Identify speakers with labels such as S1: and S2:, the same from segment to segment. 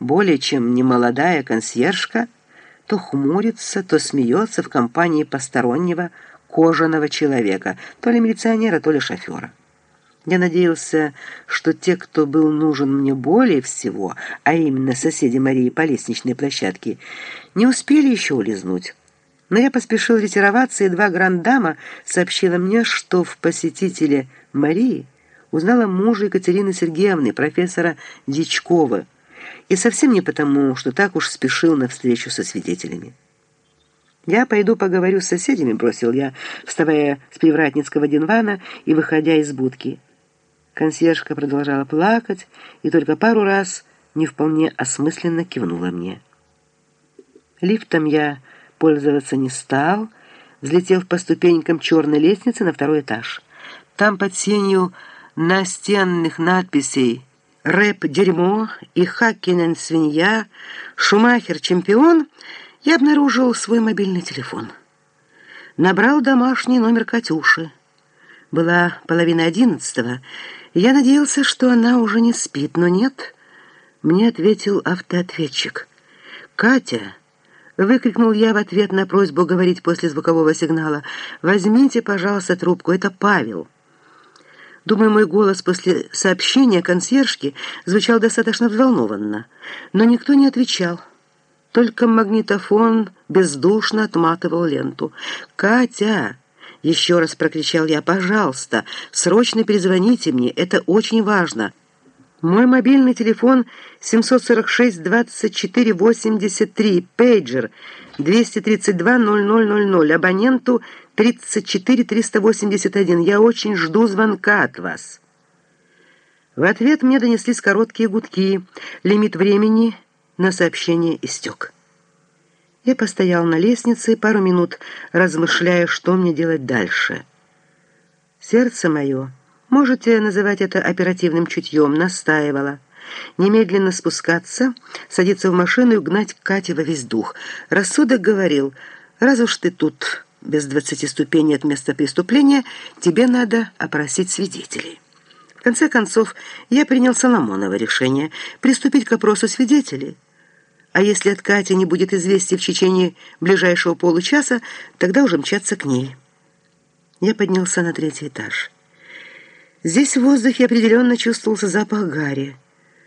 S1: более чем немолодая консьержка, то хмурится, то смеется в компании постороннего кожаного человека, то ли милиционера, то ли шофера. Я надеялся, что те, кто был нужен мне более всего, а именно соседи Марии по лестничной площадке, не успели еще улизнуть. Но я поспешил ретироваться, и два грандама сообщила мне, что в посетителе Марии узнала мужа Екатерины Сергеевны, профессора Дичкова, и совсем не потому, что так уж спешил на встречу со свидетелями. «Я пойду поговорю с соседями», — бросил я, вставая с привратницкого дивана и выходя из будки. Консьержка продолжала плакать и только пару раз не вполне осмысленно кивнула мне. Лифтом я пользоваться не стал, взлетев по ступенькам черной лестницы на второй этаж. Там под сенью настенных надписей «Рэп-дерьмо» и «Хаккинен свинья», «Шумахер-чемпион» я обнаружил свой мобильный телефон. Набрал домашний номер Катюши. Была половина одиннадцатого, я надеялся, что она уже не спит, но нет. Мне ответил автоответчик. «Катя!» — выкрикнул я в ответ на просьбу говорить после звукового сигнала. «Возьмите, пожалуйста, трубку, это Павел». Думаю, мой голос после сообщения консьержки звучал достаточно взволнованно, но никто не отвечал. Только магнитофон бездушно отматывал ленту. «Катя!» — еще раз прокричал я. «Пожалуйста, срочно перезвоните мне, это очень важно». Мой мобильный телефон 746-24-83, пейджер 232-0000, абоненту 34-381. Я очень жду звонка от вас. В ответ мне донеслись короткие гудки. Лимит времени на сообщение истек. Я постоял на лестнице пару минут, размышляя, что мне делать дальше. Сердце мое можете называть это оперативным чутьем, настаивала. Немедленно спускаться, садиться в машину и гнать Кате во весь дух. Рассудок говорил, раз уж ты тут без двадцати ступеней от места преступления, тебе надо опросить свидетелей. В конце концов, я принял Соломоново решение приступить к опросу свидетелей. А если от Кати не будет известий в течение ближайшего получаса, тогда уже мчаться к ней. Я поднялся на третий этаж. Здесь в воздухе определенно чувствовался запах гари.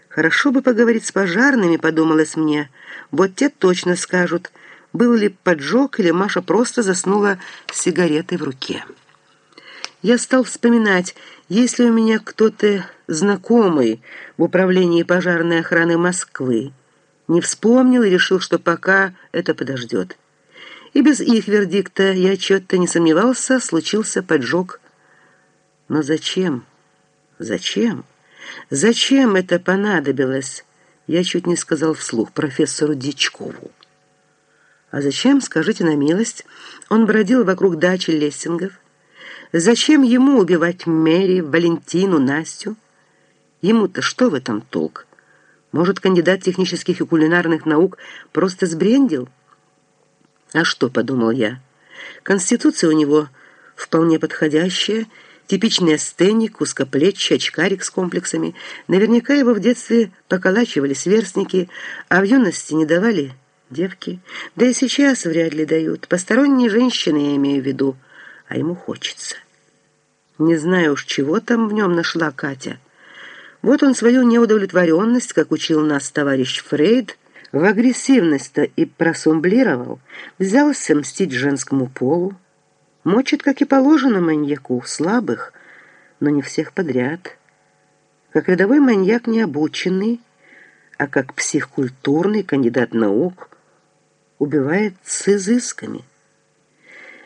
S1: Хорошо бы поговорить с пожарными, подумалось мне. Вот те точно скажут, был ли поджог или Маша просто заснула с сигаретой в руке. Я стал вспоминать, есть ли у меня кто-то знакомый в управлении пожарной охраны Москвы. Не вспомнил и решил, что пока это подождет. И без их вердикта я что-то не сомневался, случился поджог но зачем? Зачем? Зачем это понадобилось? Я чуть не сказал вслух профессору Дичкову. А зачем, скажите на милость, он бродил вокруг дачи Лессингов? Зачем ему убивать Мэри, Валентину, Настю? Ему-то что в этом толк? Может, кандидат технических и кулинарных наук просто сбрендил? А что, подумал я, конституция у него вполне подходящая, Типичный астеник, узкоплечий, очкарик с комплексами. Наверняка его в детстве поколачивали сверстники, а в юности не давали девки. Да и сейчас вряд ли дают. Посторонние женщины, я имею в виду. А ему хочется. Не знаю уж, чего там в нем нашла Катя. Вот он свою неудовлетворенность, как учил нас товарищ Фрейд, в агрессивность-то и просумблировал, взялся мстить женскому полу. Мочит, как и положено маньяку, слабых, но не всех подряд. Как рядовой маньяк необученный, а как психкультурный кандидат наук убивает с изысками.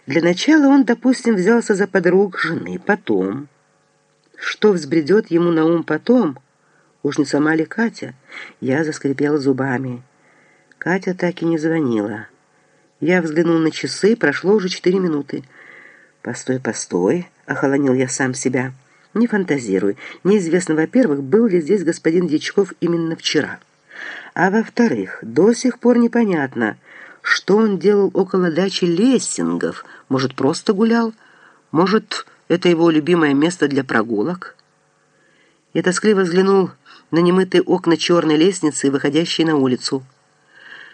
S1: Для начала он, допустим, взялся за подруг жены, потом. Что взбредет ему на ум потом? Уж не сама ли Катя? Я заскрипела зубами. Катя так и не звонила. Я взглянул на часы, прошло уже четыре минуты. «Постой, постой!» — охолонил я сам себя. «Не фантазируй. Неизвестно, во-первых, был ли здесь господин Дьячков именно вчера. А во-вторых, до сих пор непонятно, что он делал около дачи Лессингов. Может, просто гулял? Может, это его любимое место для прогулок?» Я тоскливо взглянул на немытые окна черной лестницы, выходящей на улицу.